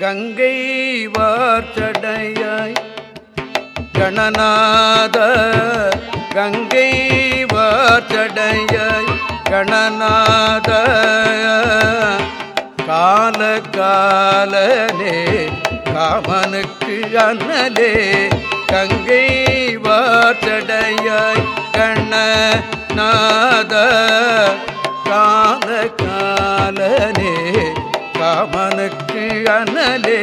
கங்கை வார்த்தடையாய் கணநாத கங்கை வார்த்தடையாய் கணநாத கால காலனே காமனுக்கு அண்ணலே. கங்கை வார்த்தடையாய் கண்ணநாத கால காலனே காமனுக்கு அனலே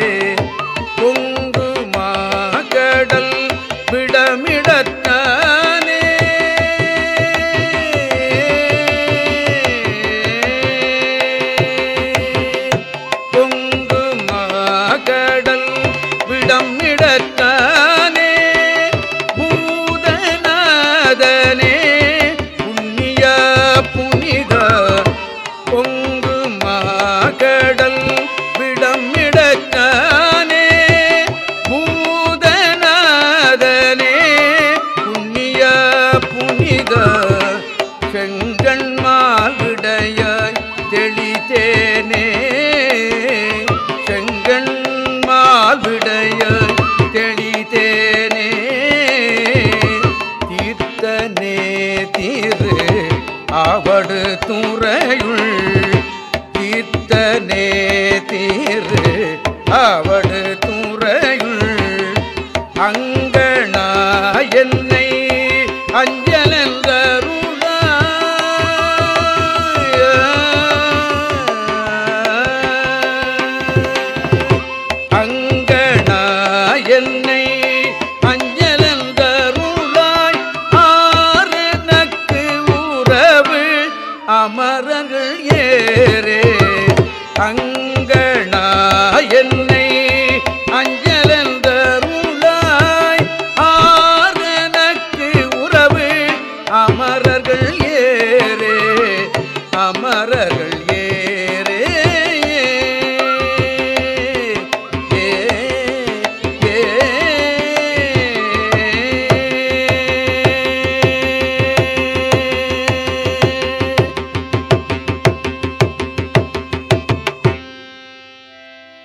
பொங்கு மாகடல் விடமிடத்தானே. பொங்கு மாகடல் விடமிடத்தானே. அவடு துறையுள் தீர்த்தனே தீரு. அவடு துறையுள் அங்கனா என்னை அஞ்சலந்தருளாய் அங்கனா என்னை அமரர்கள் ஏரே அமரர்கள்